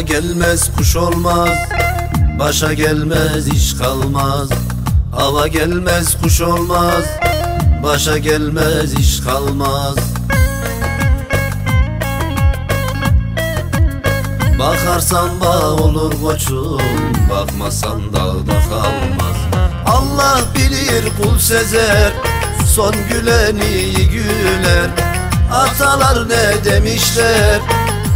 gelmez kuş olmaz. Başa gelmez iş kalmaz. Hava gelmez kuş olmaz. Başa gelmez iş kalmaz. Bakarsan bağ olur koçum Bakmasan dağda kalmaz. Allah bilir kul sezer Son gülen iyi güler. Atalar ne demişler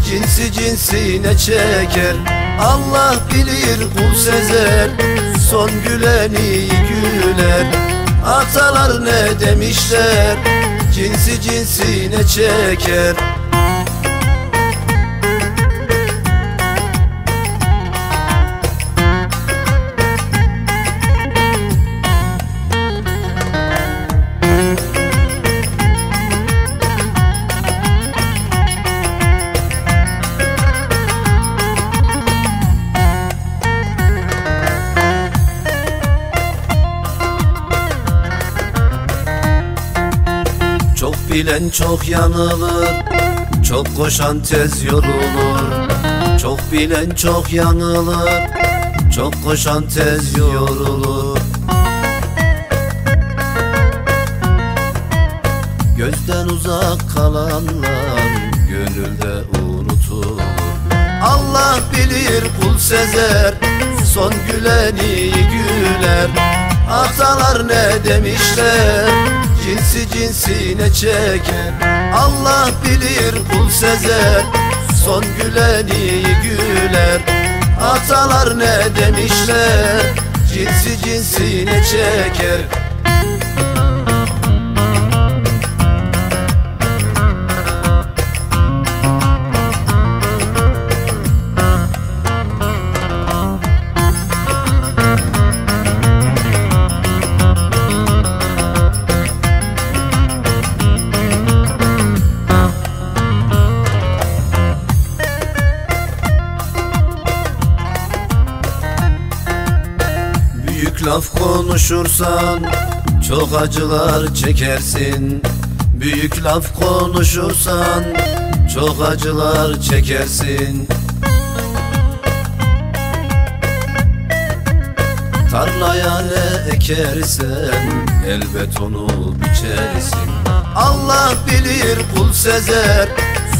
Cinsi cinsine çeker? Allah bilir kul sezer. Son gülen iyi güler. Atalar ne demişler? Cinsi cinsine çeker bilen çok yanılır Çok koşan tez yorulur. Çok bilen çok yanılır Çok koşan tez yorulur. Gözden uzak kalanlar Gönülde unutulur Allah bilir kul sezer Son gülen iyi güler. Atalar ne demişler Cinsi cinsine çeker Allah bilir kul sezer. Son gülen iyi güler Atalar ne demişler? Cinsi cinsine çeker laf konuşursan çok acılar çekersin. Büyük laf konuşursan çok acılar çekersin. Tarlaya ne ekersen elbet onu biçersin. Allah bilir kul sezer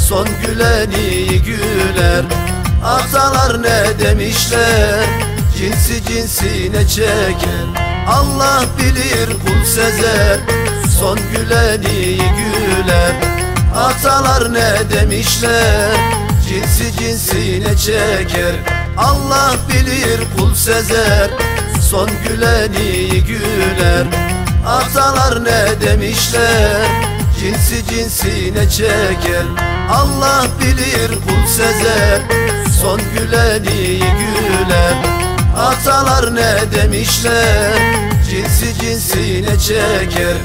son gülen iyi güler. Atalar ne demişler cinsi cinsine çeker Allah bilir kul sezer son gülen iyi güler. Atalar ne demişler? Cinsi cinsine çeker? Allah bilir kul sezer son gülen iyi güler. Atalar ne demişler? Cinsi cinsine çeker? Allah bilir kul sezer son gülen iyi güler Atalar ne demişler? Cinsi cinsine çeker